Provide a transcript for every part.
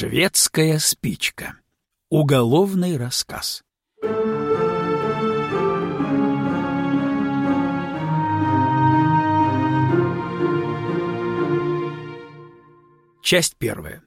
Шведская спичка. Уголовный рассказ. Часть первая.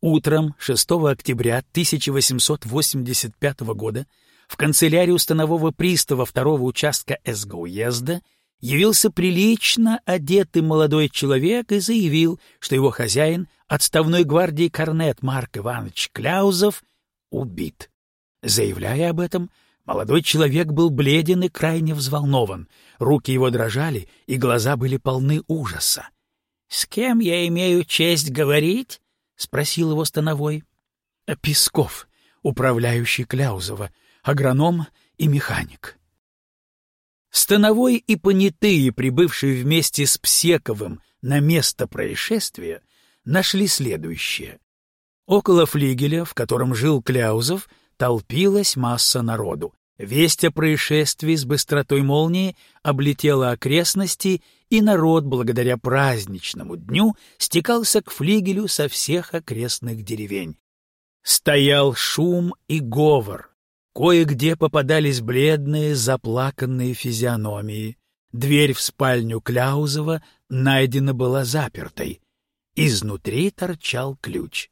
Утром 6 октября 1885 года в канцелярию станового пристава второго участка СГ уезда явился прилично одетый молодой человек и заявил, что его хозяин, отставной гвардии корнет Марк Иванович Кляузов, убит. Заявляя об этом, молодой человек был бледен и крайне взволнован, руки его дрожали и глаза были полны ужаса. — С кем я имею честь говорить? — спросил его становой. — Песков, управляющий Кляузова, агроном и механик. Становой и понятые, прибывшие вместе с Псековым на место происшествия, нашли следующее. Около флигеля, в котором жил Кляузов, толпилась масса народу. Весть о происшествии с быстротой молнии облетела окрестности, и народ, благодаря праздничному дню, стекался к флигелю со всех окрестных деревень. Стоял шум и говор. Кое-где попадались бледные, заплаканные физиономии. Дверь в спальню Кляузова найдена была запертой. Изнутри торчал ключ.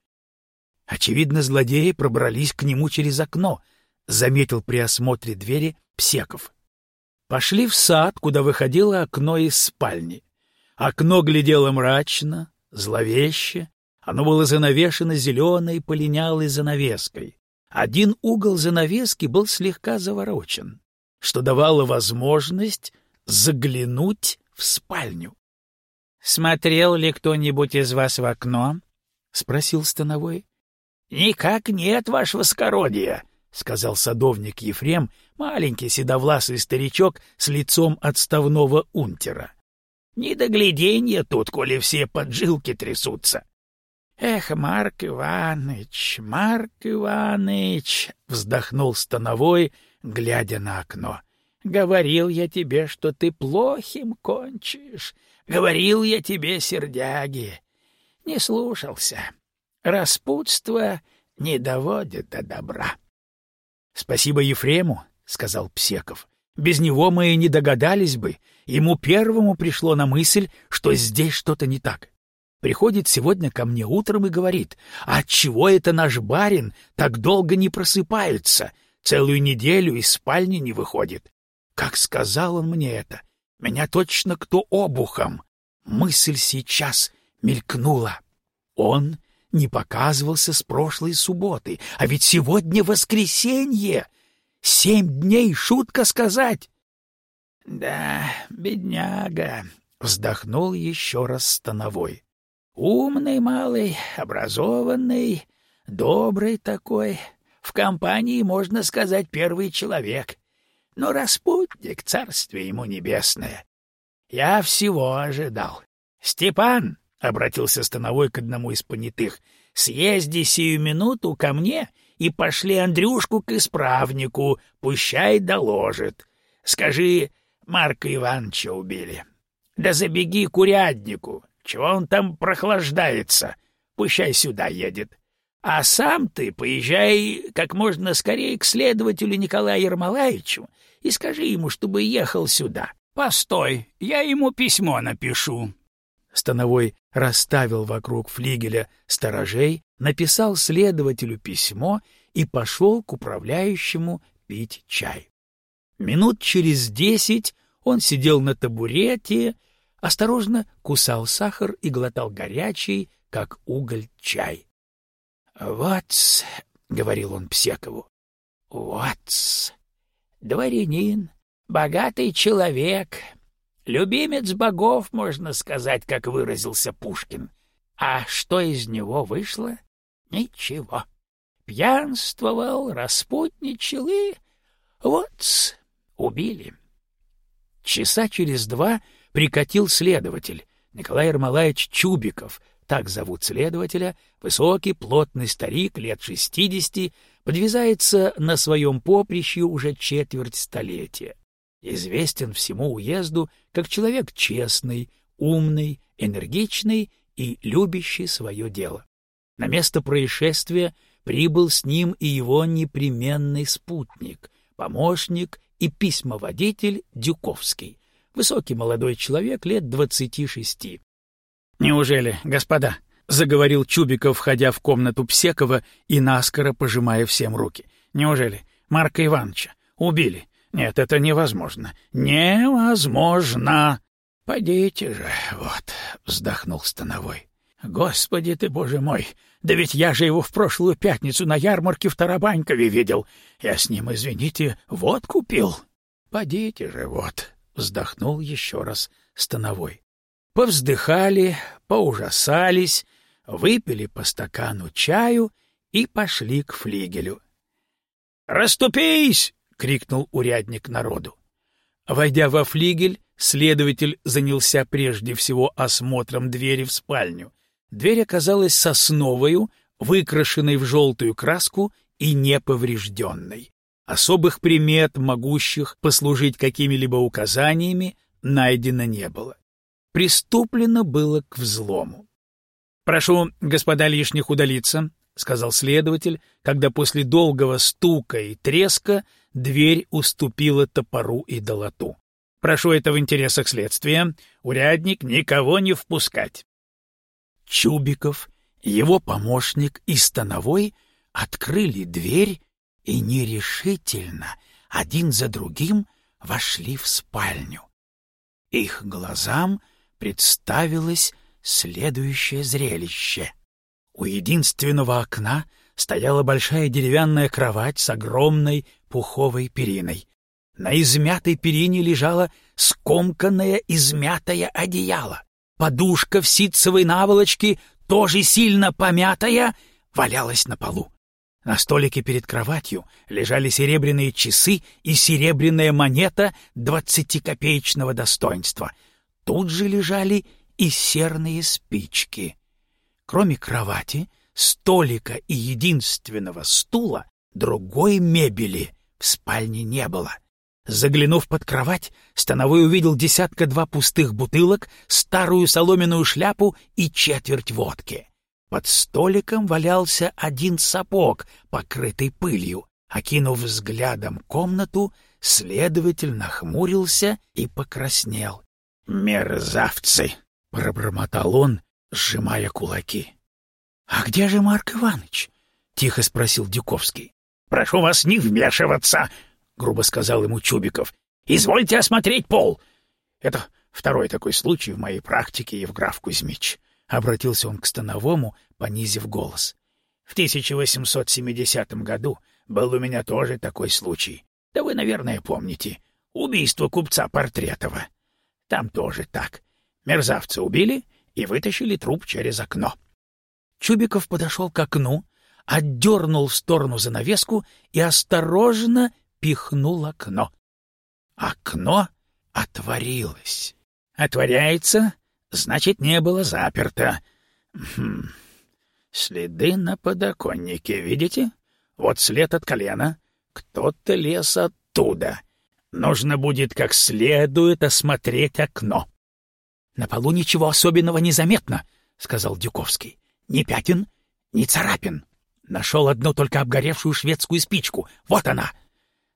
Очевидно, злодеи пробрались к нему через окно, заметил при осмотре двери Псеков. Пошли в сад, куда выходило окно из спальни. Окно глядело мрачно, зловеще, оно было занавешено зеленой полинялой занавеской. Один угол занавески был слегка заворочен, что давало возможность заглянуть в спальню. — Смотрел ли кто-нибудь из вас в окно? — спросил Становой. — Никак нет, ваше воскородие, — сказал садовник Ефрем, маленький седовласый старичок с лицом отставного унтера. — Не догляденье тут, коли все поджилки трясутся. Эх, Марк Иваныч, Марк Иваныч, вздохнул становой, глядя на окно. Говорил я тебе, что ты плохим кончишь. Говорил я тебе, сердяги. Не слушался. Распутство не доводит до добра. Спасибо Ефрему, сказал Псеков. Без него мы и не догадались бы. Ему первому пришло на мысль, что здесь что-то не так приходит сегодня ко мне утром и говорит, «А чего это наш барин так долго не просыпается, целую неделю из спальни не выходит?» Как сказал он мне это, меня точно кто обухом. Мысль сейчас мелькнула. Он не показывался с прошлой субботы, а ведь сегодня воскресенье. Семь дней, шутка сказать. — Да, бедняга, — вздохнул еще раз Становой. Умный малый, образованный, добрый такой. В компании, можно сказать, первый человек. Но распутник, царствие ему небесное. Я всего ожидал. Степан, — обратился Становой к одному из понятых, — съезди сию минуту ко мне и пошли Андрюшку к исправнику, пущай доложит. Скажи, Марка Ивановича убили. Да забеги к уряднику, чего он там прохлаждается? Пущай сюда едет. А сам ты поезжай как можно скорее к следователю Николаю Ермолаевичу и скажи ему, чтобы ехал сюда. Постой, я ему письмо напишу. Становой расставил вокруг флигеля сторожей, написал следователю письмо и пошел к управляющему пить чай. Минут через десять он сидел на табурете осторожно кусал сахар и глотал горячий, как уголь, чай. — Вот, — говорил он Псекову, — вот, дворянин, богатый человек, любимец богов, можно сказать, как выразился Пушкин. А что из него вышло? Ничего. Пьянствовал, распутничал и... Вот, убили. Часа через два прикатил следователь Николай Ермолаевич Чубиков, так зовут следователя, высокий, плотный старик, лет шестидесяти, подвязается на своем поприще уже четверть столетия. Известен всему уезду как человек честный, умный, энергичный и любящий свое дело. На место происшествия прибыл с ним и его непременный спутник, помощник и письмоводитель Дюковский, высокий молодой человек лет двадцати шести. «Неужели, господа?» — заговорил Чубиков, входя в комнату Псекова и наскоро пожимая всем руки. «Неужели Марка Ивановича убили? Нет, это невозможно. Невозможно!» «Подите же, вот», — вздохнул Становой. «Господи ты, боже мой! Да ведь я же его в прошлую пятницу на ярмарке в Тарабанькове видел. Я с ним, извините, вот купил». «Подите же, вот», — вздохнул еще раз Становой. Повздыхали, поужасались, выпили по стакану чаю и пошли к флигелю. «Раступись!» — крикнул урядник народу. Войдя во флигель, следователь занялся прежде всего осмотром двери в спальню. Дверь оказалась сосновою, выкрашенной в желтую краску и неповрежденной. Особых примет, могущих послужить какими-либо указаниями, найдено не было. Приступлено было к взлому. «Прошу, господа лишних, удалиться», — сказал следователь, когда после долгого стука и треска дверь уступила топору и долоту. «Прошу это в интересах следствия. Урядник никого не впускать». Чубиков, его помощник и Становой открыли дверь и нерешительно, один за другим, вошли в спальню. Их глазам представилось следующее зрелище. У единственного окна стояла большая деревянная кровать с огромной пуховой периной. На измятой перине лежало скомканное измятое одеяло. Подушка в ситцевой наволочке, тоже сильно помятая, валялась на полу. На столике перед кроватью лежали серебряные часы и серебряная монета двадцатикопеечного достоинства. Тут же лежали и серные спички. Кроме кровати, столика и единственного стула, другой мебели в спальне не было. Заглянув под кровать, Становой увидел десятка-два пустых бутылок, старую соломенную шляпу и четверть водки. Под столиком валялся один сапог, покрытый пылью. Окинув взглядом комнату, следователь нахмурился и покраснел. «Мерзавцы!» — пробормотал он, сжимая кулаки. «А где же Марк Иванович?» — тихо спросил Дюковский. «Прошу вас не вмешиваться!» — грубо сказал ему Чубиков. «Извольте осмотреть пол!» «Это второй такой случай в моей практике, Евграф Кузьмич», — обратился он к Становому, понизив голос. «В 1870 году был у меня тоже такой случай. Да вы, наверное, помните. Убийство купца Портретова. Там тоже так. Мерзавца убили и вытащили труп через окно». Чубиков подошел к окну, отдернул в сторону занавеску и осторожно пихнул окно. Окно отворилось. Отворяется, значит, не было заперто. Хм. Следы на подоконнике, видите? Вот след от колена. Кто-то лез оттуда. Нужно будет как следует осмотреть окно. — На полу ничего особенного не заметно, — сказал Дюковский. — Ни пятен, ни царапин. Нашел одну только обгоревшую шведскую спичку. Вот она.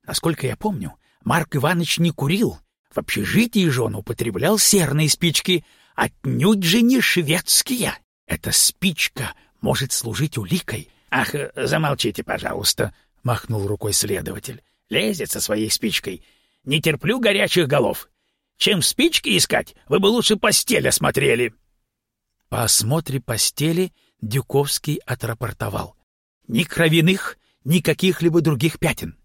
Насколько я помню, Марк Иванович не курил. В общежитии же он употреблял серные спички, отнюдь же не шведские. Эта спичка может служить уликой. Ах, замолчите, пожалуйста, махнул рукой следователь. Лезет со своей спичкой. Не терплю горячих голов. Чем спички искать, вы бы лучше постель осмотрели. По осмотре постели Дюковский отрапортовал. Ни кровяных, ни каких-либо других пятен.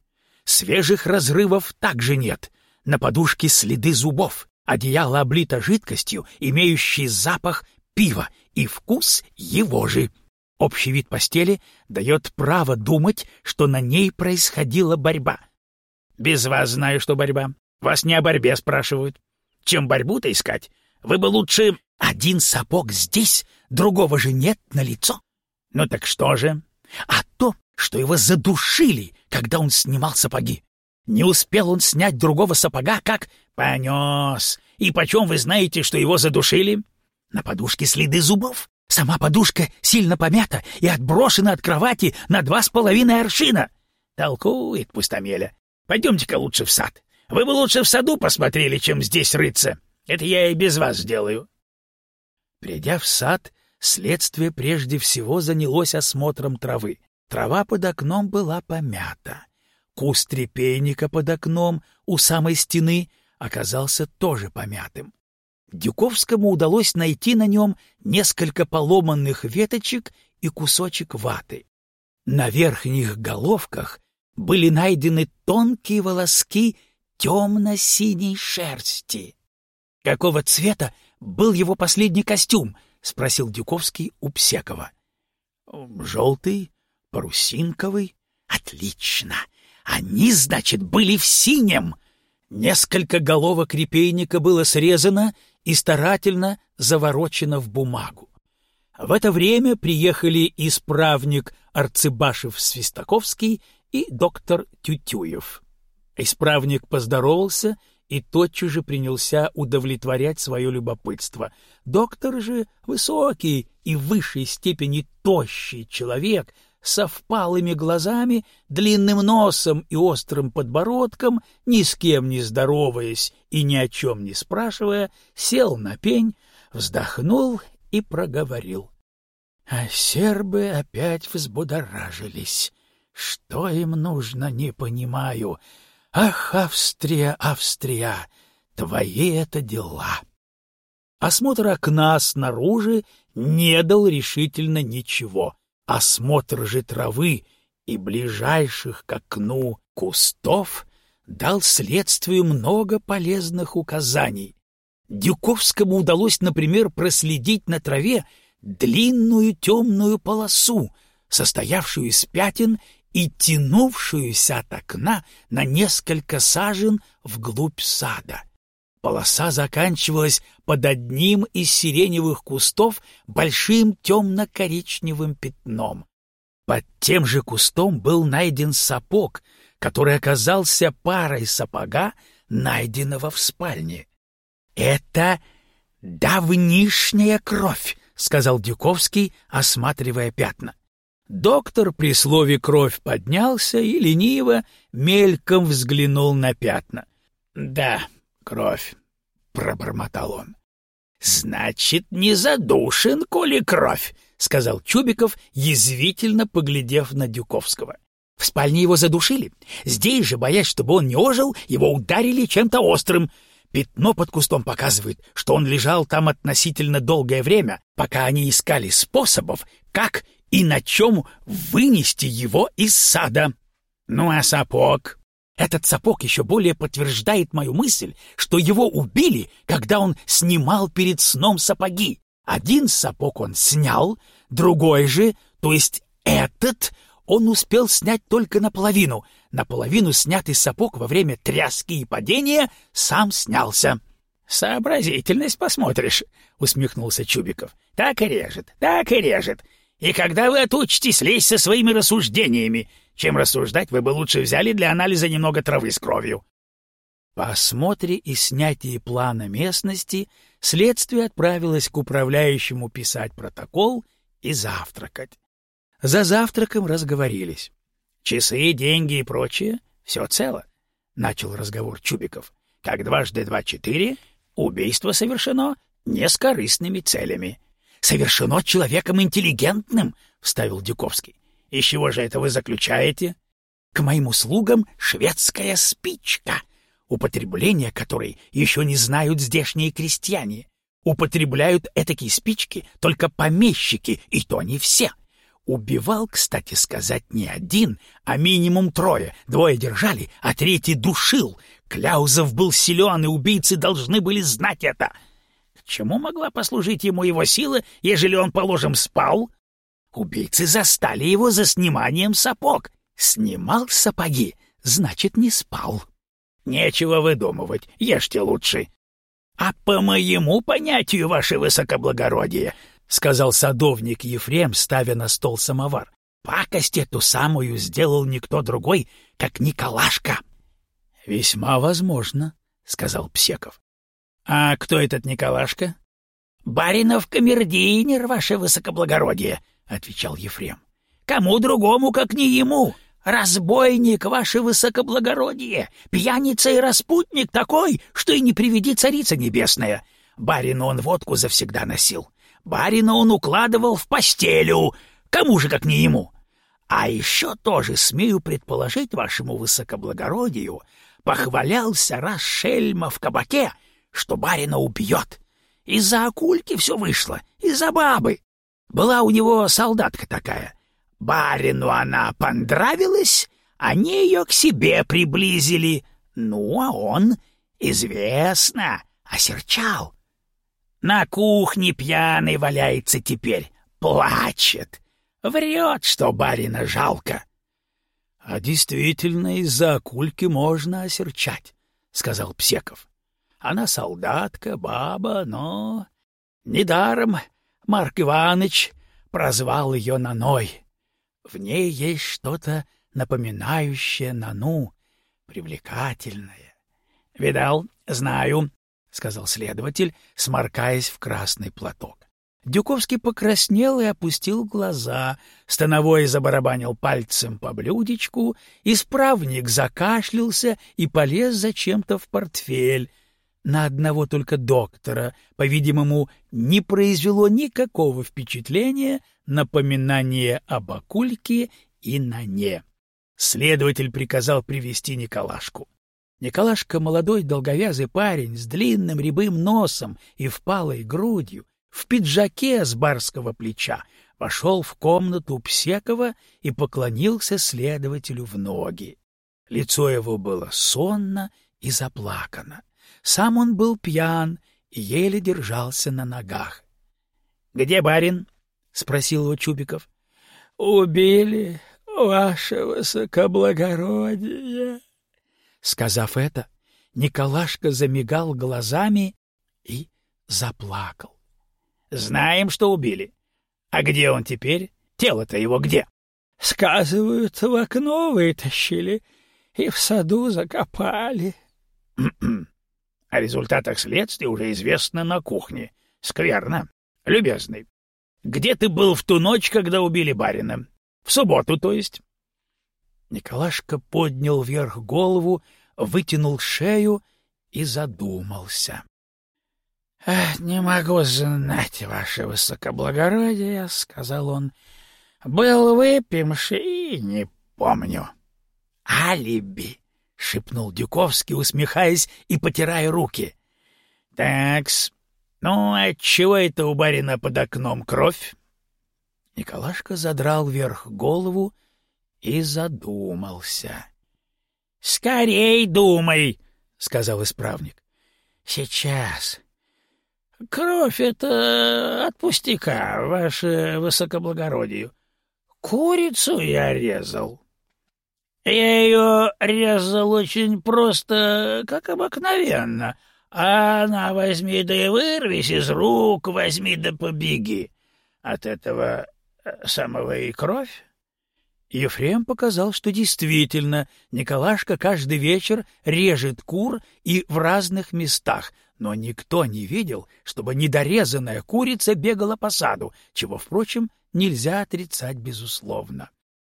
Свежих разрывов также нет. На подушке следы зубов. Одеяло облито жидкостью, имеющей запах пива, и вкус его же. Общий вид постели дает право думать, что на ней происходила борьба. Без вас знаю, что борьба. Вас не о борьбе спрашивают. Чем борьбу-то искать? Вы бы лучше... Один сапог здесь, другого же нет на лицо. Ну так что же? А то, что его задушили, когда он снимал сапоги. Не успел он снять другого сапога, как понес. И почем вы знаете, что его задушили? На подушке следы зубов. Сама подушка сильно помята и отброшена от кровати на два с половиной аршина. Толкует пустомеля. Пойдемте-ка лучше в сад. Вы бы лучше в саду посмотрели, чем здесь рыться. Это я и без вас сделаю. Придя в сад, следствие прежде всего занялось осмотром травы. Трава под окном была помята. Куст репейника под окном у самой стены оказался тоже помятым. Дюковскому удалось найти на нем несколько поломанных веточек и кусочек ваты. На верхних головках были найдены тонкие волоски темно-синей шерсти. — Какого цвета был его последний костюм? — спросил Дюковский у Псекова. — Желтый, парусинковый. — Отлично! Они, значит, были в синем! Несколько головок репейника было срезано и старательно заворочено в бумагу. В это время приехали исправник Арцебашев-Свистаковский и доктор Тютюев. Исправник поздоровался и тотчас же принялся удовлетворять свое любопытство. Доктор же высокий и в высшей степени тощий человек — со впалыми глазами, длинным носом и острым подбородком, ни с кем не здороваясь и ни о чем не спрашивая, сел на пень, вздохнул и проговорил. А сербы опять взбудоражились. Что им нужно, не понимаю. Ах, Австрия, Австрия, твои это дела. Осмотр окна снаружи не дал решительно ничего. Осмотр же травы и ближайших к окну кустов дал следствию много полезных указаний. Дюковскому удалось, например, проследить на траве длинную темную полосу, состоявшую из пятен и тянувшуюся от окна на несколько сажен вглубь сада. Полоса заканчивалась под одним из сиреневых кустов большим темно-коричневым пятном. Под тем же кустом был найден сапог, который оказался парой сапога, найденного в спальне. «Это давнишняя кровь», — сказал Дюковский, осматривая пятна. Доктор при слове «кровь» поднялся и лениво, мельком взглянул на пятна. «Да, кровь», — пробормотал он. «Значит, не задушен, коли кровь», — сказал Чубиков, язвительно поглядев на Дюковского. В спальне его задушили. Здесь же, боясь, чтобы он не ожил, его ударили чем-то острым. Пятно под кустом показывает, что он лежал там относительно долгое время, пока они искали способов, как и на чем вынести его из сада. Ну а сапог? Этот сапог еще более подтверждает мою мысль, что его убили, когда он снимал перед сном сапоги. Один сапог он снял, другой же, то есть этот, он успел снять только наполовину. Наполовину снятый сапог во время тряски и падения сам снялся. «Сообразительность посмотришь», — усмехнулся Чубиков. «Так и режет, так и режет. И когда вы отучитесь лезть со своими рассуждениями? Чем рассуждать, вы бы лучше взяли для анализа немного травы с кровью. По осмотре и снятии плана местности следствие отправилось к управляющему писать протокол и завтракать. За завтраком разговорились. Часы, деньги и прочее — все цело, — начал разговор Чубиков. Как дважды два — четыре, убийство совершено не с корыстными целями совершено человеком интеллигентным, — вставил Дюковский. — Из чего же это вы заключаете? — К моим услугам шведская спичка, употребление которой еще не знают здешние крестьяне. Употребляют этакие спички только помещики, и то не все. Убивал, кстати сказать, не один, а минимум трое. Двое держали, а третий душил. Кляузов был силен, и убийцы должны были знать это. — Чему могла послужить ему его сила, ежели он, положим, спал? Убийцы застали его за сниманием сапог. Снимал сапоги, значит, не спал. Нечего выдумывать, ешьте лучше. А по моему понятию, ваше высокоблагородие, — сказал садовник Ефрем, ставя на стол самовар, — пакость эту самую сделал никто другой, как Николашка. — Весьма возможно, — сказал Псеков. А кто этот Николашка? — Баринов камердинер, ваше высокоблагородие, — отвечал Ефрем. — Кому другому, как не ему. Разбойник, ваше высокоблагородие, пьяница и распутник такой, что и не приведи царица небесная. Барину он водку завсегда носил. Барина он укладывал в постелю. Кому же, как не ему? А еще тоже, смею предположить вашему высокоблагородию, похвалялся раз шельма в кабаке, что барина убьет. Из-за акульки все вышло, из-за бабы. Была у него солдатка такая. Барину она понравилась, они ее к себе приблизили. Ну, а он, известно, осерчал. На кухне пьяный валяется теперь, плачет. Врет, что барина жалко. — А действительно, из-за акульки можно осерчать, — сказал Псеков. — Она солдатка, баба, но... Недаром Марк Иванович прозвал ее Наной. В ней есть что-то напоминающее Нану, привлекательное. — Видал, знаю, — сказал следователь, сморкаясь в красный платок. Дюковский покраснел и опустил глаза, становой забарабанил пальцем по блюдечку, исправник закашлялся и полез зачем-то в портфель. На одного только доктора, по-видимому, не произвело никакого впечатления напоминание об Акульке и на не. Следователь приказал привести Николашку. Николашка — молодой долговязый парень с длинным рябым носом и впалой грудью, в пиджаке с барского плеча, вошел в комнату Псекова и поклонился следователю в ноги. Лицо его было сонно и заплакано. Сам он был пьян и еле держался на ногах. — Где барин? — спросил его Чубиков. — Убили, ваше высокоблагородие. Сказав это, Николашка замигал глазами и заплакал. — Знаем, что убили. А где он теперь? Тело-то его где? — Сказывают, в окно вытащили и в саду закопали. — О результатах следствия уже известно на кухне. Скверно. Любезный, где ты был в ту ночь, когда убили барина? В субботу, то есть? Николашка поднял вверх голову, вытянул шею и задумался. — Не могу знать, ваше высокоблагородие, — сказал он. — Был выпивший и не помню. — Алиби, — шепнул Дюковский, усмехаясь и потирая руки. — Такс, ну, отчего это у барина под окном кровь? Николашка задрал вверх голову и задумался. — Скорей думай, — сказал исправник. — Сейчас. Кровь — это от пустяка, ваше высокоблагородие. Курицу я резал. Я ее резал очень просто, как обыкновенно, а она возьми да и вырвись из рук, возьми да побеги. От этого э, самого и кровь. Ефрем показал, что действительно Николашка каждый вечер режет кур и в разных местах, но никто не видел, чтобы недорезанная курица бегала по саду, чего, впрочем, нельзя отрицать безусловно.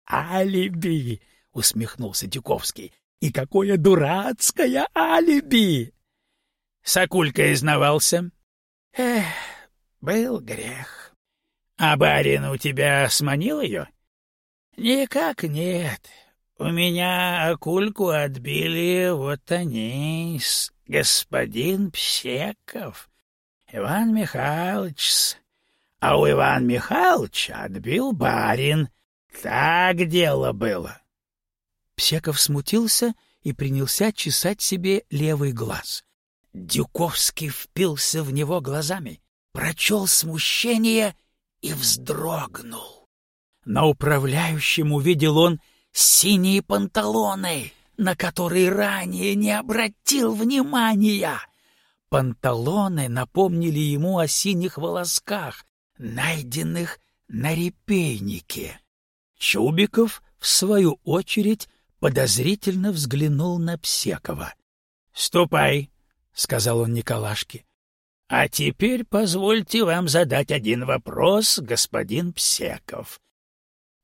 «Алиби!» — усмехнулся Тюковский. «И какое дурацкое алиби!» Сокулька изнавался. — Эх, был грех. — А барин у тебя сманил ее? — Никак нет. У меня акульку отбили вот они, господин Псеков, Иван Михайлович. А у Ивана Михайловича отбил барин. Так дело было. Псеков смутился и принялся чесать себе левый глаз. Дюковский впился в него глазами, прочел смущение и вздрогнул. На управляющем увидел он синие панталоны, на которые ранее не обратил внимания. Панталоны напомнили ему о синих волосках, найденных на репейнике. Чубиков, в свою очередь, подозрительно взглянул на Псекова. — Ступай, — сказал он Николашке. А теперь позвольте вам задать один вопрос, господин Псеков.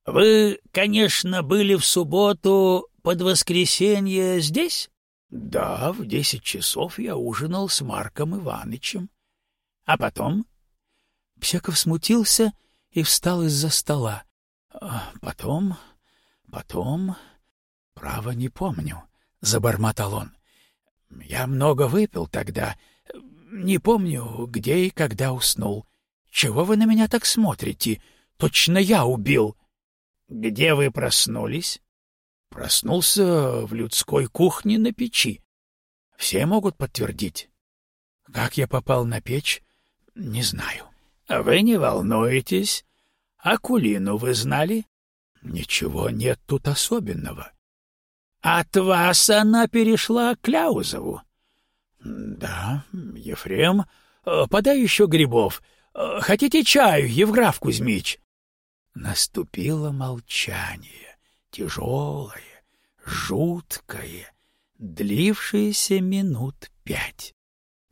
Вы, конечно, были в субботу под воскресенье здесь? Да, в десять часов я ужинал с Марком Иванычем. А потом? Псеков смутился и встал из-за стола. А потом, потом, право не помню, забормотал он. Я много выпил тогда, не помню, где и когда уснул. Чего вы на меня так смотрите? Точно я убил. Где вы проснулись? Проснулся в людской кухне на печи. Все могут подтвердить. Как я попал на печь, не знаю. Вы не волнуетесь. Акулину вы знали? Ничего нет тут особенного. От вас она перешла к Кляузову. Да, Ефрем, э, подай еще грибов. Э, хотите чаю, Евграф Кузьмич? Наступило молчание, тяжелое, жуткое, длившееся минут пять.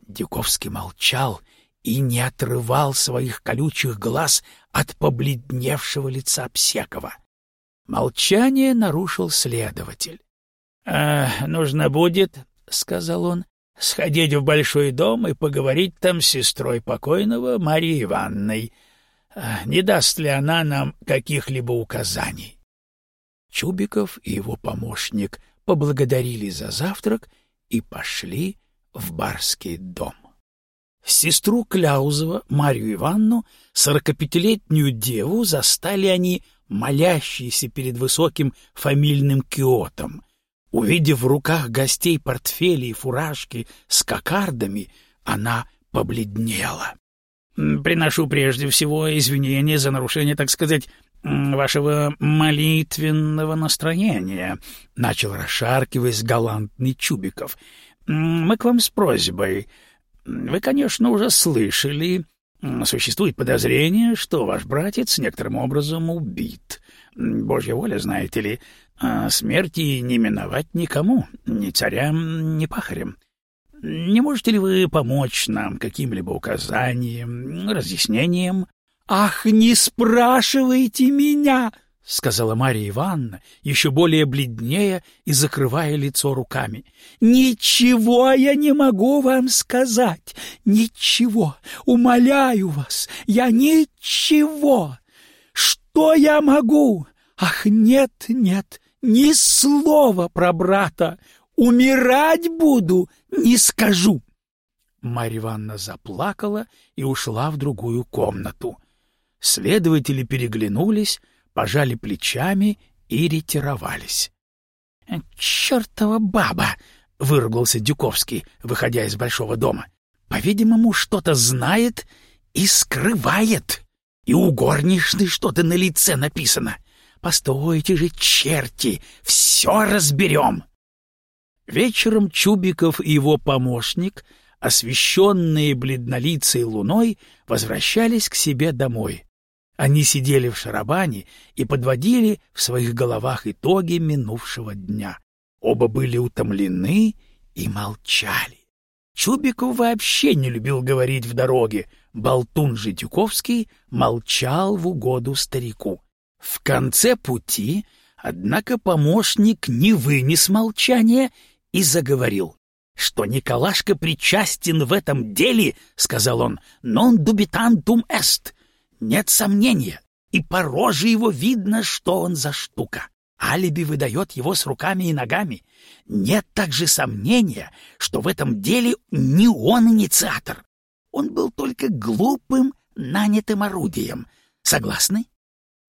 Дюковский молчал и не отрывал своих колючих глаз от побледневшего лица Псекова. Молчание нарушил следователь. «А, «Нужно будет, — сказал он, — сходить в большой дом и поговорить там с сестрой покойного Марьей Ивановной. Не даст ли она нам каких-либо указаний?» Чубиков и его помощник поблагодарили за завтрак и пошли в барский дом. Сестру Кляузова, Марию Ивановну, сорокапятилетнюю деву, застали они молящиеся перед высоким фамильным киотом. Увидев в руках гостей портфели и фуражки с кокардами, она побледнела. «Приношу прежде всего извинения за нарушение, так сказать, вашего молитвенного настроения», — начал расшаркиваясь галантный Чубиков. «Мы к вам с просьбой. Вы, конечно, уже слышали, существует подозрение, что ваш братец некоторым образом убит. Божья воля, знаете ли, а смерти не миновать никому, ни царям, ни пахарям. Не можете ли вы помочь нам каким-либо указанием, разъяснением? — Ах, не спрашивайте меня! — сказала Марья Ивановна, еще более бледнее и закрывая лицо руками. — Ничего я не могу вам сказать, ничего, умоляю вас, я ничего. Что я могу? Ах, нет, нет, ни слова про брата. Умирать буду, не скажу. Марья Ивановна заплакала и ушла в другую комнату. Следователи переглянулись, пожали плечами и ретировались. — Чертова баба! — выругался Дюковский, выходя из большого дома. — По-видимому, что-то знает и скрывает. И у горничной что-то на лице написано. Постойте же, черти, все разберем. Вечером Чубиков и его помощник, освещенные бледнолицей луной, возвращались к себе домой. Они сидели в шарабане и подводили в своих головах итоги минувшего дня. Оба были утомлены и молчали. Чубиков вообще не любил говорить в дороге, болтун же Тюковский молчал в угоду старику. В конце пути, однако, помощник не вынес молчания и заговорил. «Что Николашка причастен в этом деле, — сказал он, — non dubitantum est. Нет сомнения, и по роже его видно, что он за штука. Алиби выдает его с руками и ногами. Нет также сомнения, что в этом деле не он инициатор. Он был только глупым, нанятым орудием. Согласны?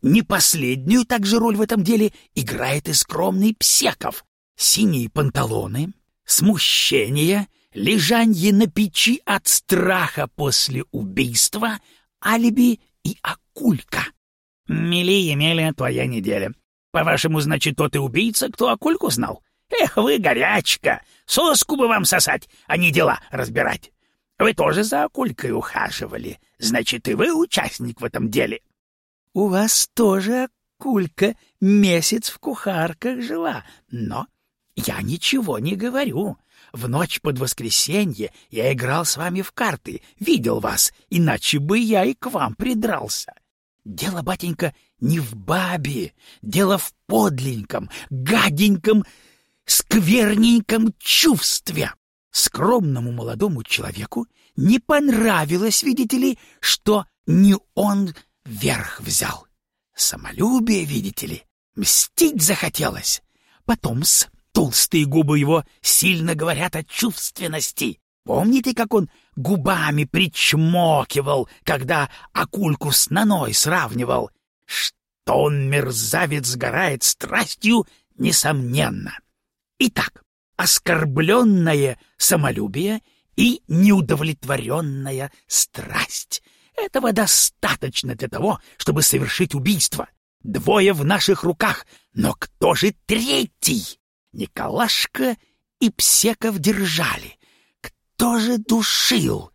Не последнюю также роль в этом деле играет и скромный Псеков. Синие панталоны, смущение, лежанье на печи от страха после убийства, алиби и акулька. Мили Емеля, твоя неделя. По-вашему, значит, тот и убийца, кто акульку знал? Эх вы, горячка! Соску бы вам сосать, а не дела разбирать. Вы тоже за акулькой ухаживали. Значит, и вы участник в этом деле. У вас тоже акулька месяц в кухарках жила, но я ничего не говорю. В ночь под воскресенье я играл с вами в карты, видел вас, иначе бы я и к вам придрался. Дело, батенька, не в бабе, дело в подленьком, гаденьком, скверненьком чувстве. Скромному молодому человеку не понравилось, видите ли, что не он верх взял. Самолюбие, видите ли, мстить захотелось. Потом-с, толстые губы его сильно говорят о чувственности. Помните, как он губами причмокивал, когда акульку с наной сравнивал? Что он, мерзавец, сгорает страстью, несомненно. Итак, оскорбленное самолюбие и неудовлетворенная страсть. Этого достаточно для того, чтобы совершить убийство. Двое в наших руках, но кто же третий? Николашка и Псеков держали. Кто же душил?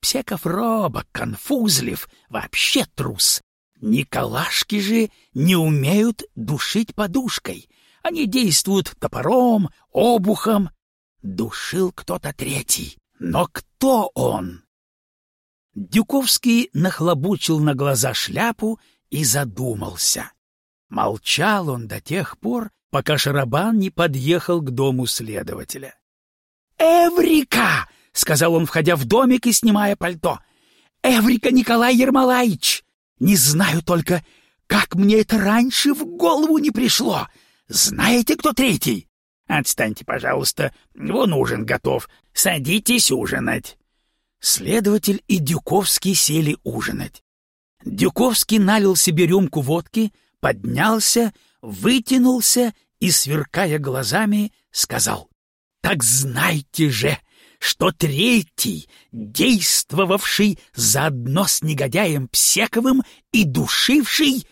Псеков робок, конфузлив, вообще трус. Николашки же не умеют душить подушкой. Они действуют топором, обухом. Душил кто-то третий. Но кто он? Дюковский нахлобучил на глаза шляпу и задумался. Молчал он до тех пор, пока Шарабан не подъехал к дому следователя. «Эврика!» — сказал он, входя в домик и снимая пальто. «Эврика Николай Ермолаевич! Не знаю только, как мне это раньше в голову не пришло. Знаете, кто третий? Отстаньте, пожалуйста, вон ужин готов. Садитесь ужинать. Следователь и Дюковский сели ужинать. Дюковский налил себе рюмку водки, поднялся, вытянулся и, сверкая глазами, сказал, «Так знайте же, что третий, действовавший заодно с негодяем Псековым и душивший,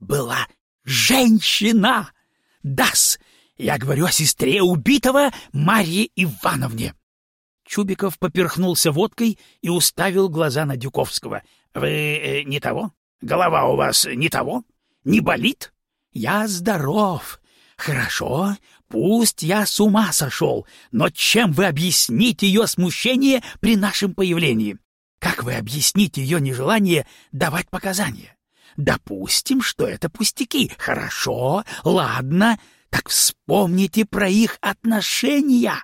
была женщина!» Дас! Я говорю о сестре убитого Марье Ивановне. Чубиков поперхнулся водкой и уставил глаза на Дюковского. Вы э, не того? Голова у вас не того? Не болит? Я здоров. Хорошо, пусть я с ума сошел, но чем вы объясните ее смущение при нашем появлении? Как вы объясните ее нежелание давать показания? Допустим, что это пустяки. Хорошо, ладно, так вспомните про их отношения.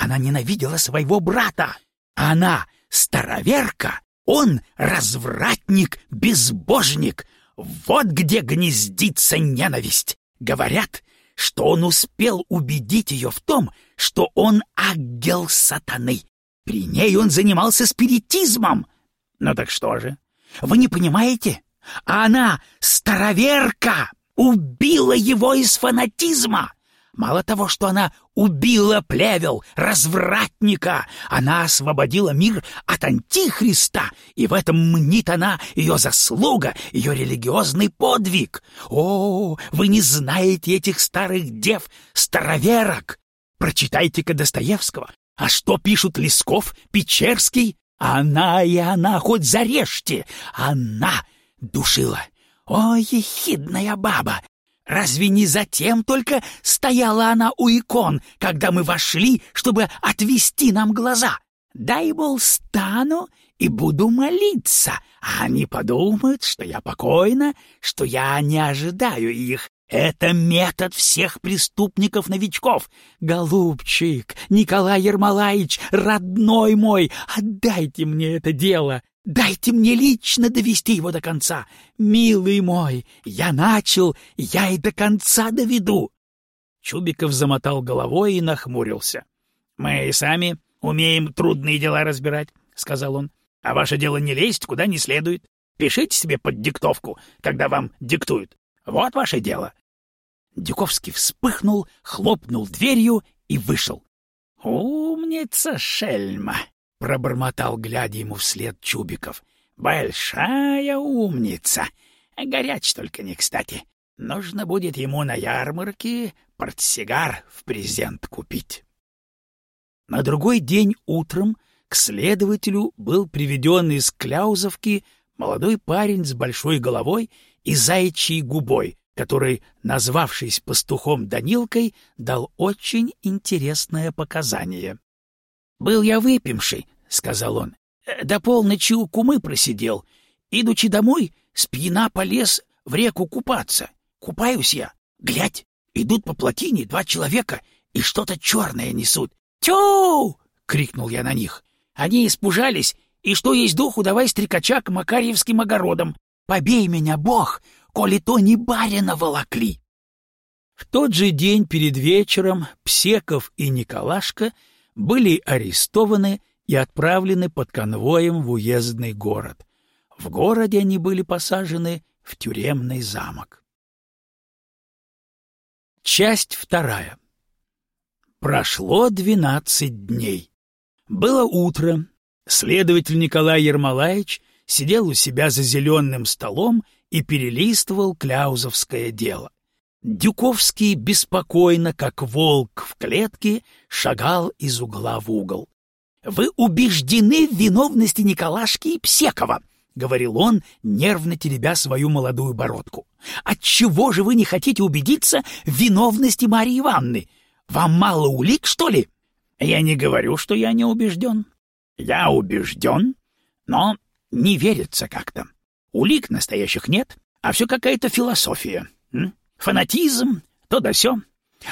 Она ненавидела своего брата. Она староверка, он развратник, безбожник. Вот где гнездится ненависть. Говорят, что он успел убедить ее в том, что он ангел сатаны. При ней он занимался спиритизмом. Ну так что же? Вы не понимаете? Она староверка, убила его из фанатизма. Мало того, что она убила плевел, развратника, она освободила мир от антихриста, и в этом мнит она ее заслуга, ее религиозный подвиг. О, вы не знаете этих старых дев, староверок! Прочитайте-ка Достоевского. А что пишут Лесков, Печерский? Она и она, хоть зарежьте, она душила. Ой, ехидная баба! Разве не затем только стояла она у икон, когда мы вошли, чтобы отвести нам глаза? Дай, мол, стану и буду молиться, а они подумают, что я покойна, что я не ожидаю их. Это метод всех преступников-новичков. Голубчик, Николай Ермолаевич, родной мой, отдайте мне это дело. Дайте мне лично довести его до конца. Милый мой, я начал, я и до конца доведу. Чубиков замотал головой и нахмурился. Мы и сами умеем трудные дела разбирать, сказал он. А ваше дело не лезть куда не следует. Пишите себе под диктовку, когда вам диктуют. Вот ваше дело. Дюковский вспыхнул, хлопнул дверью и вышел. Умница, шельма, пробормотал, глядя ему вслед Чубиков. Большая умница. Горяч только не кстати. Нужно будет ему на ярмарке портсигар в презент купить. На другой день утром к следователю был приведен из Кляузовки молодой парень с большой головой и заячьей губой, который, назвавшись пастухом Данилкой, дал очень интересное показание. «Был я выпивший», — сказал он. «До полночи у кумы просидел. Идучи домой, спьяна полез в реку купаться. Купаюсь я. Глядь, идут по плотине два человека и что-то черное несут. «Тю!» — крикнул я на них. Они испужались, и что есть духу, давай стрекача к Макарьевским огородам. Побей меня, Бог, коли то не барина волокли. В тот же день перед вечером Псеков и Николашка были арестованы и отправлены под конвоем в уездный город. В городе они были посажены в тюремный замок. Часть вторая. Прошло двенадцать дней. Было утро. Следователь Николай Ермолаевич сидел у себя за зеленым столом и перелистывал кляузовское дело. Дюковский беспокойно, как волк в клетке, шагал из угла в угол. — Вы убеждены в виновности Николашки и Псекова, — говорил он, нервно теребя свою молодую бородку. — Отчего же вы не хотите убедиться в виновности Марии Ивановны? Вам мало улик, что ли? Я не говорю, что я не убежден. Я убежден, но не верится как-то. Улик настоящих нет, а все какая-то философия. М? Фанатизм, то да сё.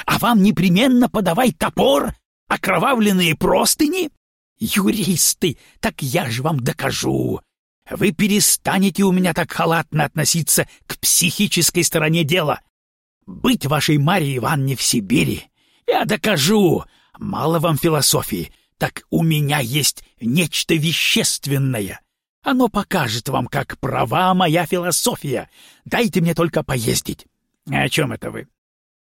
А вам непременно подавай топор, окровавленные простыни? Юристы, так я же вам докажу. Вы перестанете у меня так халатно относиться к психической стороне дела. Быть вашей Марьей Ивановне в Сибири я докажу. Мало вам философии, так у меня есть нечто вещественное. Оно покажет вам, как права моя философия. Дайте мне только поездить. О чем это вы?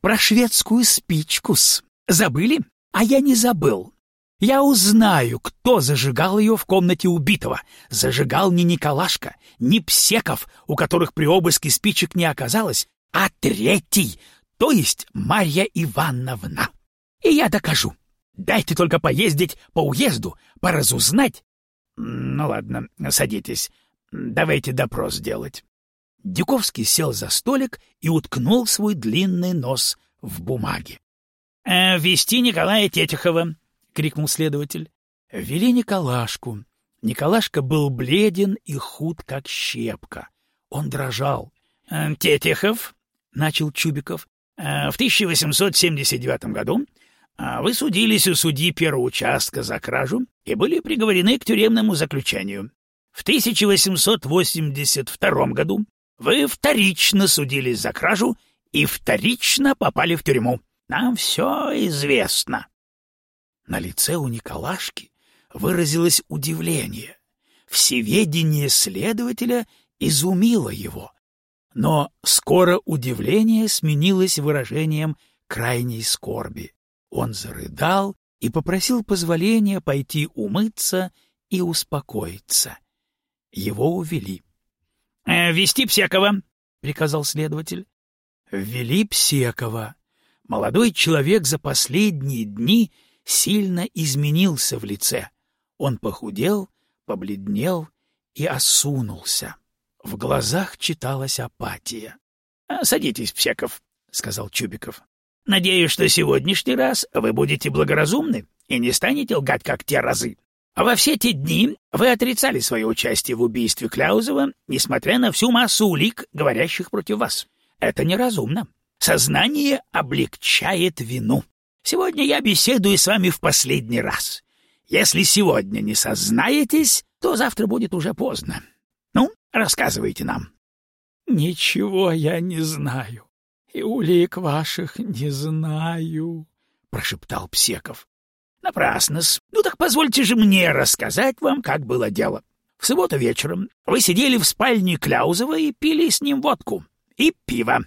Про шведскую спичку-с. Забыли? А я не забыл. Я узнаю, кто зажигал ее в комнате убитого. Зажигал не Николашка, не Псеков, у которых при обыске спичек не оказалось, а третий, то есть Марья Ивановна. И я докажу. Дайте только поездить по уезду, поразузнать. Ну ладно, садитесь. Давайте допрос делать. Дюковский сел за столик и уткнул свой длинный нос в бумаге. «Э, «Вести Николая Тетихова!» — крикнул следователь. Вели Николашку. Николашка был бледен и худ, как щепка. Он дрожал. «Э, «Тетихов», — начал Чубиков, Э, в 1879 году э, вы судились у судьи первого участка за кражу и были приговорены к тюремному заключению. В 1882 году вы вторично судились за кражу и вторично попали в тюрьму. Нам все известно. На лице у Николашки выразилось удивление. Всеведение следователя изумило его. Но скоро удивление сменилось выражением крайней скорби. Он зарыдал и попросил позволения пойти умыться и успокоиться. Его увели. «Э, — Вести Псекова, — приказал следователь. Ввели Псекова. Молодой человек за последние дни сильно изменился в лице. Он похудел, побледнел и осунулся. В глазах читалась апатия. — Садитесь, Псеков, — сказал Чубиков. — Надеюсь, что сегодняшний раз вы будете благоразумны и не станете лгать, как те разы. Во все те дни вы отрицали свое участие в убийстве Кляузова, несмотря на всю массу улик, говорящих против вас. Это неразумно. Сознание облегчает вину. Сегодня я беседую с вами в последний раз. Если сегодня не сознаетесь, то завтра будет уже поздно. Ну, рассказывайте нам. — Ничего я не знаю, и улик ваших не знаю, — прошептал Псеков. — Напрасно-с. Ну так позвольте же мне рассказать вам, как было дело. В субботу вечером вы сидели в спальне Кляузова и пили с ним водку и пиво.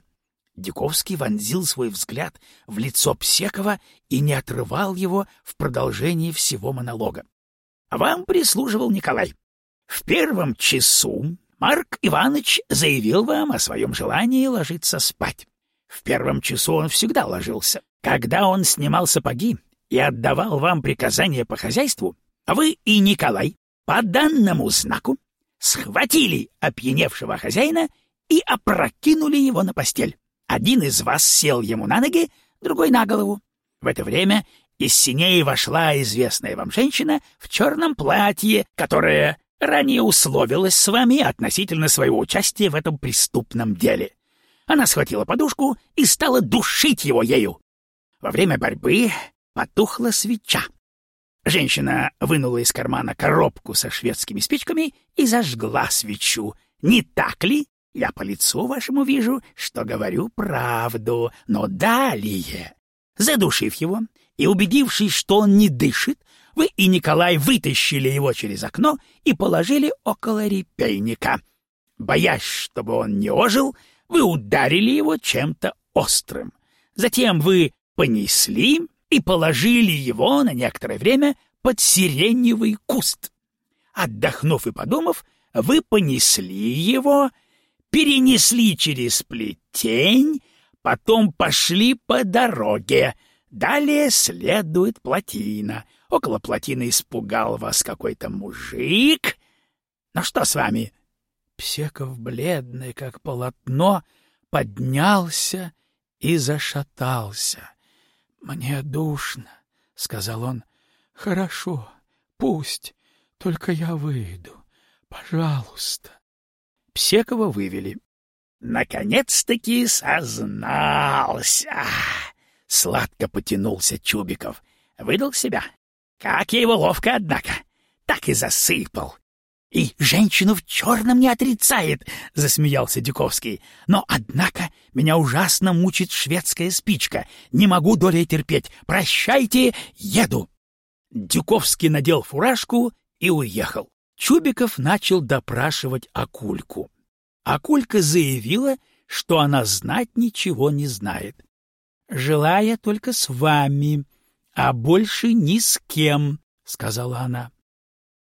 Дюковский вонзил свой взгляд в лицо Псекова и не отрывал его в продолжении всего монолога. Вам прислуживал Николай. В первом часу Марк Иванович заявил вам о своем желании ложиться спать. В первом часу он всегда ложился. Когда он снимал сапоги и отдавал вам приказания по хозяйству, вы и Николай по данному знаку схватили опьяневшего хозяина и опрокинули его на постель. Один из вас сел ему на ноги, другой — на голову. В это время из синей вошла известная вам женщина в черном платье, которая ранее условилась с вами относительно своего участия в этом преступном деле. Она схватила подушку и стала душить его ею. Во время борьбы потухла свеча. Женщина вынула из кармана коробку со шведскими спичками и зажгла свечу. Не так ли? Я по лицу вашему вижу, что говорю правду. Но далее, задушив его и убедившись, что он не дышит, вы и Николай вытащили его через окно и положили около репейника. Боясь, чтобы он не ожил, вы ударили его чем-то острым. Затем вы понесли и положили его на некоторое время под сиреневый куст. Отдохнув и подумав, вы понесли его, перенесли через плетень, потом пошли по дороге. Далее следует плотина. Около плотины испугал вас какой-то мужик. Ну что с вами? Псеков, бледный, как полотно, поднялся и зашатался. «Мне душно», — сказал он. «Хорошо, пусть, только я выйду. Пожалуйста». Псекова вывели. «Наконец-таки сознался!» Сладко потянулся Чубиков. Выдал себя. Как я его ловко, однако. Так и засыпал. И женщину в черном не отрицает, — засмеялся Дюковский. Но, однако, меня ужасно мучит шведская спичка. Не могу долей терпеть. Прощайте, еду. Дюковский надел фуражку и уехал. Чубиков начал допрашивать Акульку. Акулька заявила, что она знать ничего не знает. «Желая только с вами, а больше ни с кем», — сказала она.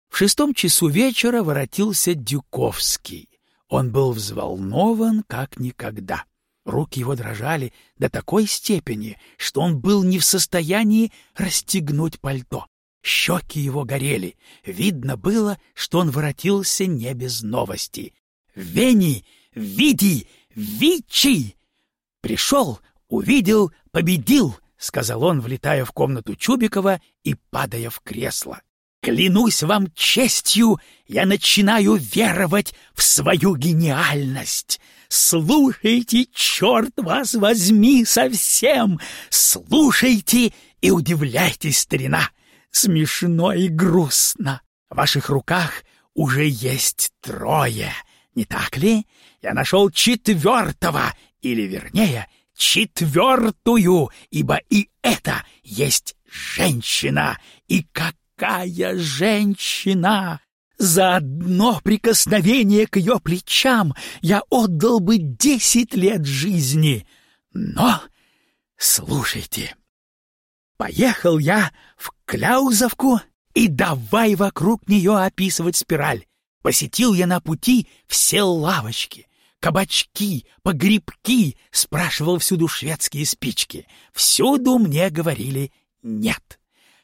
В шестом часу вечера воротился Дюковский. Он был взволнован как никогда. Руки его дрожали до такой степени, что он был не в состоянии расстегнуть пальто. Щеки его горели. Видно было, что он воротился не без новости. «Вени! Види! Вичи!» «Пришел, увидел, победил!» — сказал он, влетая в комнату Чубикова и падая в кресло. Клянусь вам честью, я начинаю веровать в свою гениальность. Слушайте, черт вас возьми совсем! Слушайте и удивляйтесь, старина! Смешно и грустно. В ваших руках уже есть трое, не так ли? Я нашел четвертого, или, вернее, четвертую, ибо и это есть женщина, и как какая женщина! За одно прикосновение к ее плечам я отдал бы десять лет жизни. Но, слушайте, поехал я в Кляузовку и давай вокруг нее описывать спираль. Посетил я на пути все лавочки, кабачки, погребки, спрашивал всюду шведские спички. Всюду мне говорили «нет»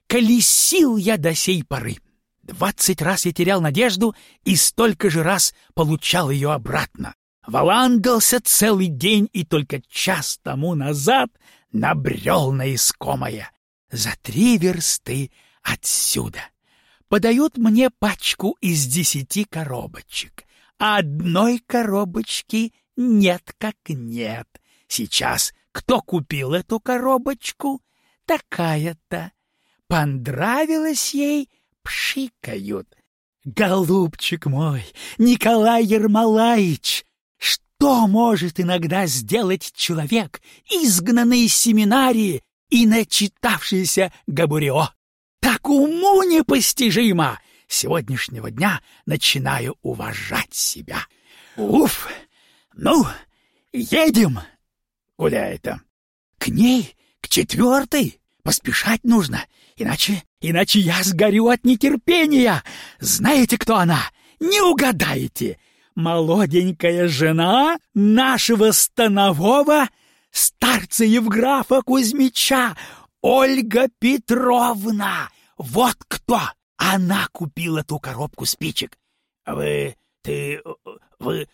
колесил я до сей поры. Двадцать раз я терял надежду и столько же раз получал ее обратно. Валандался целый день и только час тому назад набрел на искомое. За три версты отсюда. Подают мне пачку из десяти коробочек. А одной коробочки нет как нет. Сейчас кто купил эту коробочку? Такая-то. Понравилось ей, пшикают. Голубчик мой, Николай Ермолаевич, что может иногда сделать человек, изгнанный из семинарии и начитавшийся Габурио? Так уму непостижимо! сегодняшнего дня начинаю уважать себя. Уф! Ну, едем! Куда это? К ней, к четвертой. Поспешать нужно, иначе... иначе я сгорю от нетерпения. Знаете, кто она? Не угадаете. Молоденькая жена нашего станового старца Евграфа Кузьмича, Ольга Петровна. Вот кто! Она купила ту коробку спичек. Вы... ты... вы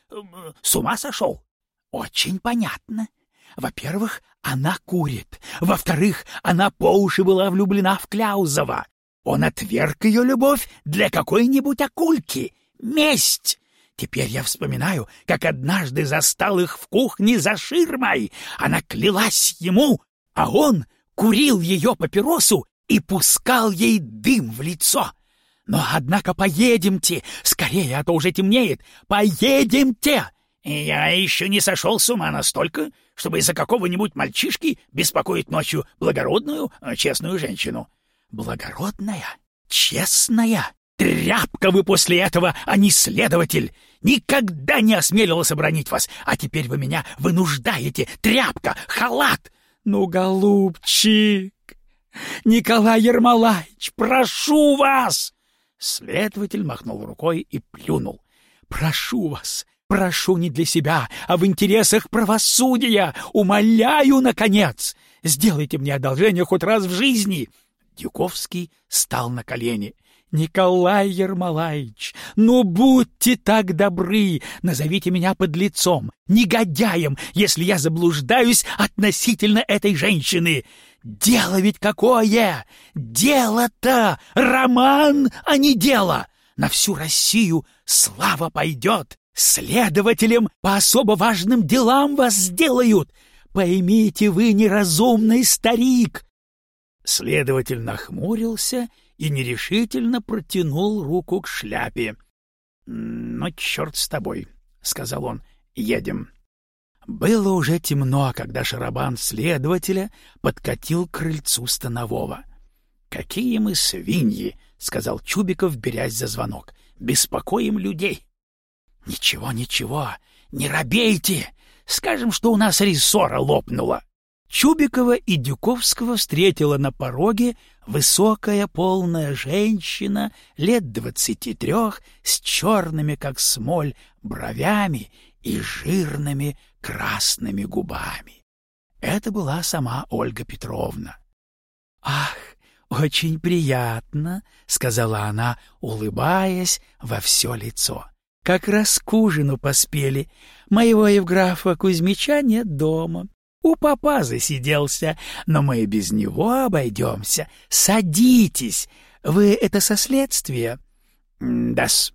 с ума сошел? Очень понятно. Во-первых, она курит. Во-вторых, она по уши была влюблена в Кляузова. Он отверг ее любовь для какой-нибудь акульки. Месть! Теперь я вспоминаю, как однажды застал их в кухне за ширмой. Она клялась ему, а он курил ее папиросу и пускал ей дым в лицо. Но, однако, поедемте, скорее, а то уже темнеет. Поедемте! Я еще не сошел с ума настолько, чтобы из-за какого-нибудь мальчишки беспокоить ночью благородную, э, честную женщину. Благородная? Честная? Тряпка вы после этого, а не следователь! Никогда не осмелился бронить вас, а теперь вы меня вынуждаете! Тряпка! Халат! Ну, голубчик! Николай Ермолаевич, прошу вас!» Следователь махнул рукой и плюнул. «Прошу вас, прошу не для себя, а в интересах правосудия! Умоляю, наконец! Сделайте мне одолжение хоть раз в жизни!» Дюковский стал на колени. «Николай Ермолаевич, ну будьте так добры, назовите меня под лицом, негодяем, если я заблуждаюсь относительно этой женщины. Дело ведь какое! Дело-то! Роман, а не дело! На всю Россию слава пойдет! Следователем по особо важным делам вас сделают! Поймите вы, неразумный старик!» Следователь нахмурился и нерешительно протянул руку к шляпе. «Ну, черт с тобой», — сказал он, — «едем». Было уже темно, когда шарабан следователя подкатил к крыльцу Станового. «Какие мы свиньи!» — сказал Чубиков, берясь за звонок. «Беспокоим людей!» «Ничего, ничего, не робейте! Скажем, что у нас рессора лопнула!» Чубикова и Дюковского встретила на пороге высокая полная женщина лет двадцати трех с черными, как смоль, бровями и жирными красными губами. Это была сама Ольга Петровна. «Ах, очень приятно», — сказала она, улыбаясь во все лицо. «Как раз к ужину поспели. Моего Евграфа Кузьмича нет дома. У папа засиделся, но мы и без него обойдемся. Садитесь. Вы это со следствия? Да-с.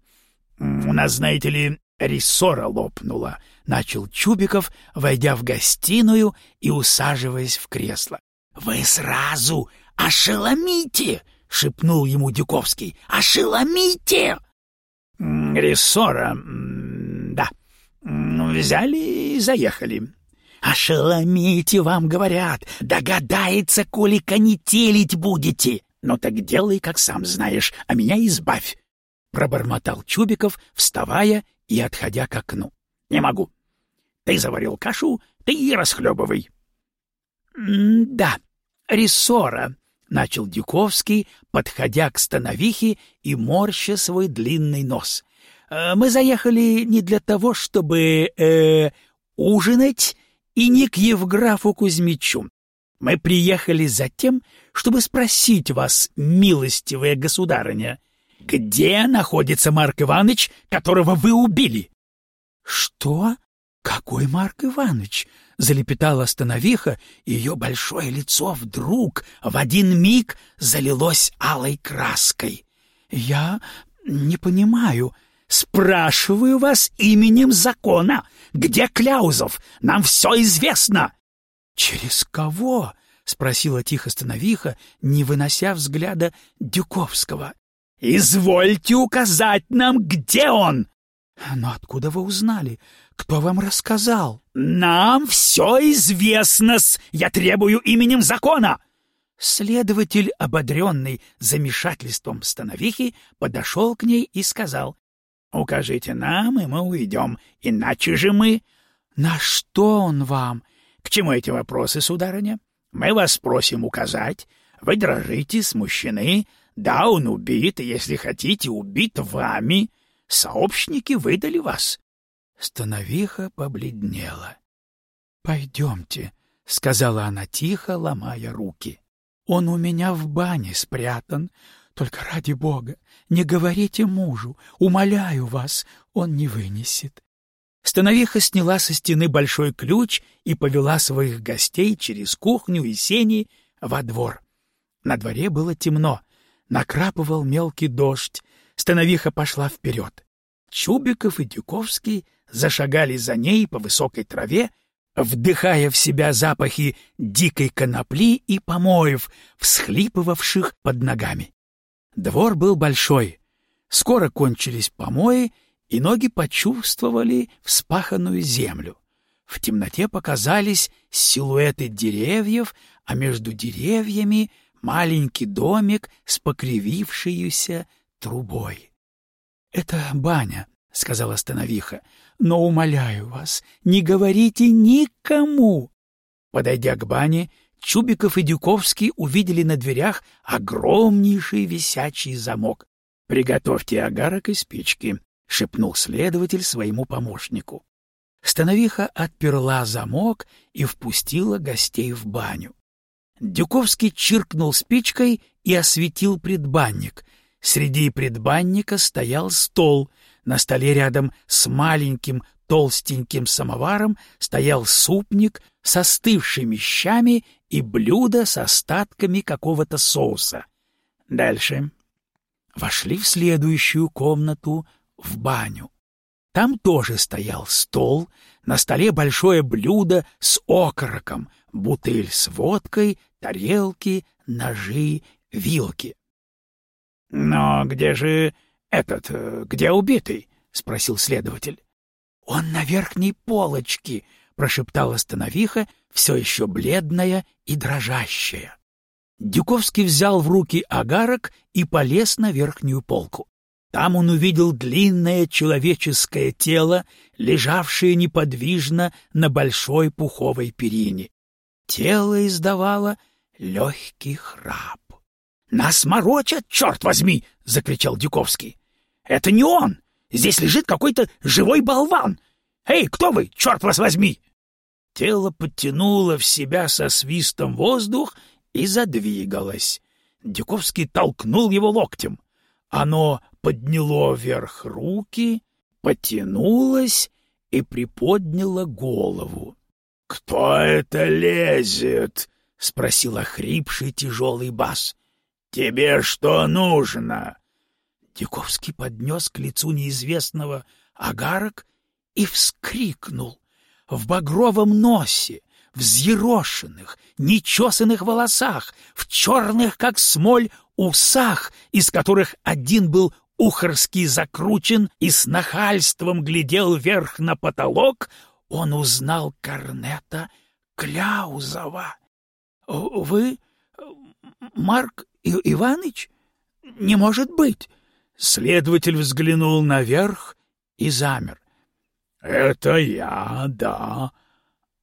У нас, знаете ли, рессора лопнула, — начал Чубиков, войдя в гостиную и усаживаясь в кресло. — Вы сразу ошеломите! — шепнул ему Дюковский. — Ошеломите! — Рессора, да. Взяли и заехали. «Ошеломите, вам говорят! Догадается, коли конетелить будете! Ну так делай, как сам знаешь, а меня избавь!» Пробормотал Чубиков, вставая и отходя к окну. «Не могу. Ты заварил кашу, ты и расхлебывай». «Да, рессора», — начал Дюковский, подходя к становихе и морща свой длинный нос. «Э, «Мы заехали не для того, чтобы э, ужинать и не к Евграфу Кузьмичу. Мы приехали за тем, чтобы спросить вас, милостивая государыня, где находится Марк Иванович, которого вы убили? — Что? Какой Марк Иванович? — залепетала Становиха, и ее большое лицо вдруг в один миг залилось алой краской. — Я не понимаю. Спрашиваю вас именем закона. Где Кляузов? Нам все известно. Через кого? спросила тихо Становиха, не вынося взгляда Дюковского. Извольте указать нам, где он. Но откуда вы узнали? Кто вам рассказал? Нам все известно-с. Я требую именем закона. Следователь, ободренный замешательством Становихи, подошел к ней и сказал, Укажите нам, и мы уйдем, иначе же мы... На что он вам? К чему эти вопросы, сударыня? Мы вас просим указать. Вы дрожите, смущены. Да, он убит, если хотите, убит вами. Сообщники выдали вас. Становиха побледнела. — Пойдемте, — сказала она тихо, ломая руки. — Он у меня в бане спрятан. Только ради бога, не говорите мужу, умоляю вас, он не вынесет. Становиха сняла со стены большой ключ и повела своих гостей через кухню и сени во двор. На дворе было темно, накрапывал мелкий дождь. Становиха пошла вперед. Чубиков и Дюковский зашагали за ней по высокой траве, вдыхая в себя запахи дикой конопли и помоев, всхлипывавших под ногами. Двор был большой. Скоро кончились помои, и ноги почувствовали вспаханную землю. В темноте показались силуэты деревьев, а между деревьями маленький домик с покривившейся трубой. — Это баня, — сказала Становиха, — но, умоляю вас, не говорите никому. Подойдя к бане, Чубиков и Дюковский увидели на дверях огромнейший висячий замок. — Приготовьте агарок и спички, — шепнул следователь своему помощнику. Становиха отперла замок и впустила гостей в баню. Дюковский чиркнул спичкой и осветил предбанник. Среди предбанника стоял стол. На столе рядом с маленьким толстеньким самоваром стоял супник с остывшими щами и блюдо с остатками какого-то соуса. Дальше. Вошли в следующую комнату, в баню. Там тоже стоял стол, на столе большое блюдо с окороком, бутыль с водкой, тарелки, ножи, вилки. — Но где же этот, э, где убитый? — спросил следователь. — Он на верхней полочке, — прошептала Становиха, все еще бледная и дрожащая. Дюковский взял в руки агарок и полез на верхнюю полку. Там он увидел длинное человеческое тело, лежавшее неподвижно на большой пуховой перине. Тело издавало легкий храп. — Нас морочат, черт возьми! — закричал Дюковский. — Это не он! Здесь лежит какой-то живой болван! Эй, кто вы, черт вас возьми! Тело подтянуло в себя со свистом воздух и задвигалось. Дюковский толкнул его локтем. Оно подняло вверх руки, потянулось и приподняло голову. — Кто это лезет? — спросил охрипший тяжелый бас. — Тебе что нужно? Дюковский поднес к лицу неизвестного агарок и вскрикнул. В багровом носе, взъерошенных, нечесанных волосах, в черных, как смоль, усах, из которых один был ухорский закручен и с нахальством глядел вверх на потолок, он узнал Корнета Кляузова. — Вы Марк Иваныч? Не может быть! Следователь взглянул наверх и замер. — Это я, да.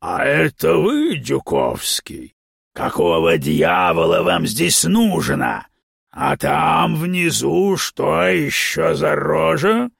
А это вы, Дюковский? Какого дьявола вам здесь нужно? А там внизу что еще за рожа?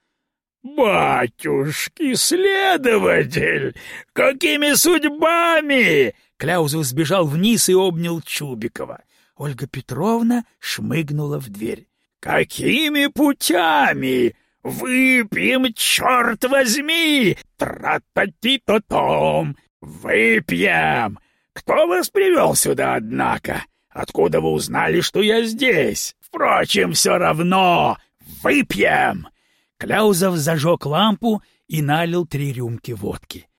«Батюшки, следователь! Какими судьбами?» Кляузов сбежал вниз и обнял Чубикова. Ольга Петровна шмыгнула в дверь. «Какими путями? Выпьем, черт возьми! Тра-та-ти-то-том! Выпьем! Кто вас привел сюда, однако? Откуда вы узнали, что я здесь? Впрочем, все равно. Выпьем!» Кляузов зажег лампу и налил три рюмки водки.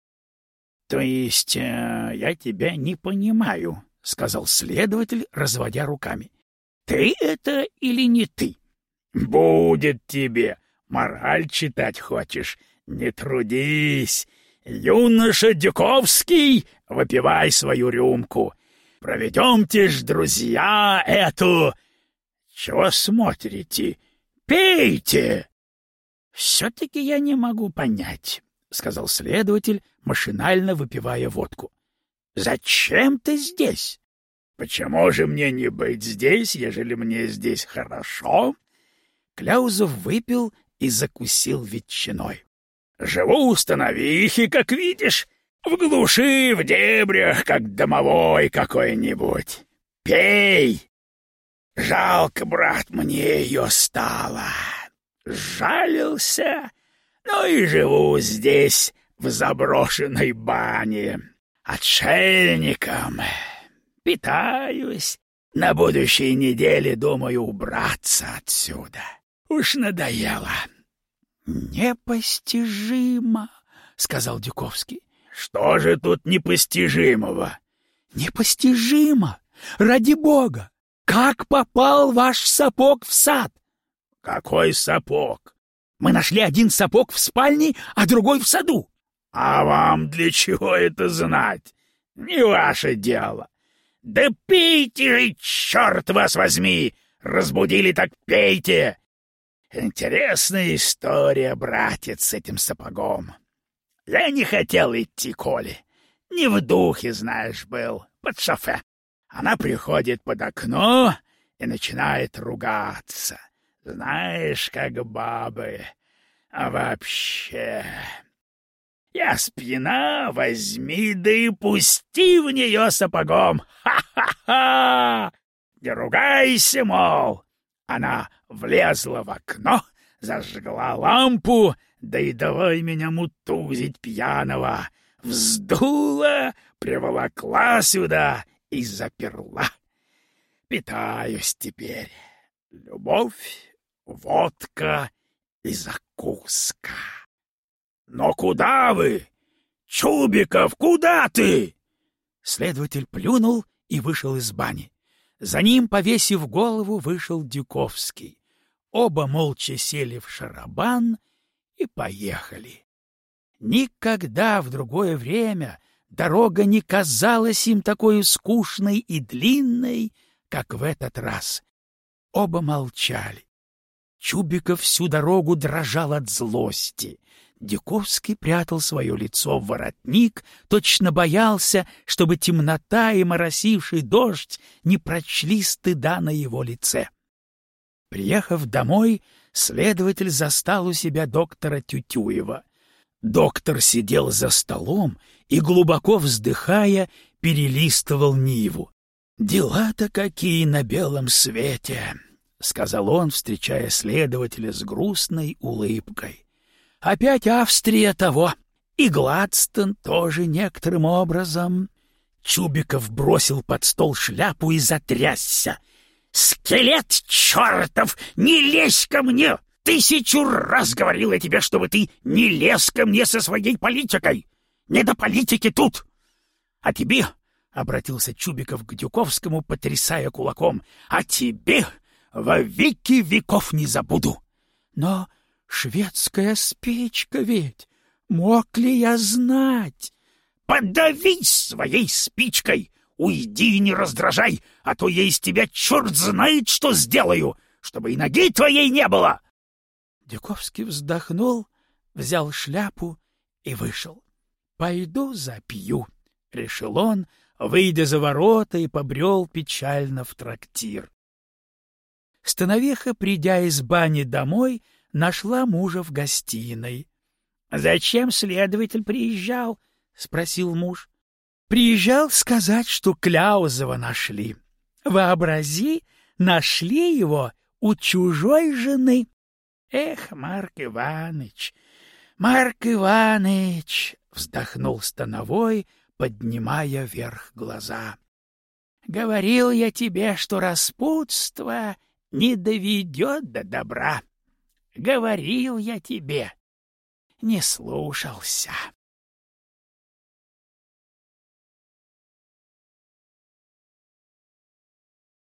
— То есть э, я тебя не понимаю, — сказал следователь, разводя руками. — Ты это или не ты? — Будет тебе. Мораль читать хочешь? Не трудись. Юноша Дюковский, выпивай свою рюмку. Проведемте ж, друзья, эту... Чего смотрите? Пейте! Все-таки я не могу понять, — сказал следователь, машинально выпивая водку. Зачем ты здесь? Почему же мне не быть здесь, ежели мне здесь хорошо? Кляузов выпил и закусил ветчиной. Живу у становихи, как видишь, в глуши, в дебрях, как домовой какой-нибудь. Пей! Жалко, брат, мне ее стало. Жалился, ну и живу здесь, в заброшенной бане, отшельником. Питаюсь. На будущей неделе думаю убраться отсюда. Уж надоело. Непостижимо, сказал Дюковский. Что же тут непостижимого? Непостижимо. Ради бога. Как попал ваш сапог в сад? Какой сапог? Мы нашли один сапог в спальне, а другой в саду. А вам для чего это знать? Не ваше дело. Да пейте же, черт вас возьми! Разбудили так пейте! Интересная история, братец, с этим сапогом. Я не хотел идти, Коли. Не в духе, знаешь, был, под шофе. Она приходит под окно и начинает ругаться. Знаешь, как бабы. А вообще... Я спина, возьми да и пусти в нее сапогом. Ха-ха-ха! Не ругайся, мол. Она влезла в окно, зажгла лампу, да и давай меня мутузить пьяного. Вздула, приволокла сюда и заперла. Питаюсь теперь. Любовь, водка и закуска. Но куда вы? Чубиков, куда ты? Следователь плюнул и вышел из бани. За ним, повесив голову, вышел Дюковский. Оба молча сели в шарабан и поехали. Никогда в другое время дорога не казалась им такой скучной и длинной, как в этот раз. Оба молчали. Чубиков всю дорогу дрожал от злости. Дюковский прятал свое лицо в воротник, точно боялся, чтобы темнота и моросивший дождь не прочли стыда на его лице. Приехав домой, следователь застал у себя доктора Тютюева. Доктор сидел за столом и, глубоко вздыхая, перелистывал Ниву. «Дела-то какие на белом свете!» — сказал он, встречая следователя с грустной улыбкой. Опять Австрия того. И Гладстон тоже некоторым образом. Чубиков бросил под стол шляпу и затрясся. «Скелет чертов! Не лезь ко мне! Тысячу раз говорил я тебе, чтобы ты не лез ко мне со своей политикой! Не до политики тут! А тебе, — обратился Чубиков к Дюковскому, потрясая кулаком, — а тебе во веки веков не забуду! Но Шведская спичка ведь! Мог ли я знать? Подавись своей спичкой! Уйди и не раздражай, а то я из тебя черт знает, что сделаю, чтобы и ноги твоей не было!» Дюковский вздохнул, взял шляпу и вышел. «Пойду запью», — решил он, выйдя за ворота и побрел печально в трактир. Становеха, придя из бани домой, нашла мужа в гостиной. — Зачем следователь приезжал? — спросил муж. — Приезжал сказать, что Кляузова нашли. Вообрази, нашли его у чужой жены. Эх, Марк Иваныч, Марк Иваныч, вздохнул Становой, поднимая вверх глаза. Говорил я тебе, что распутство не доведет до добра. Говорил я тебе. Не слушался.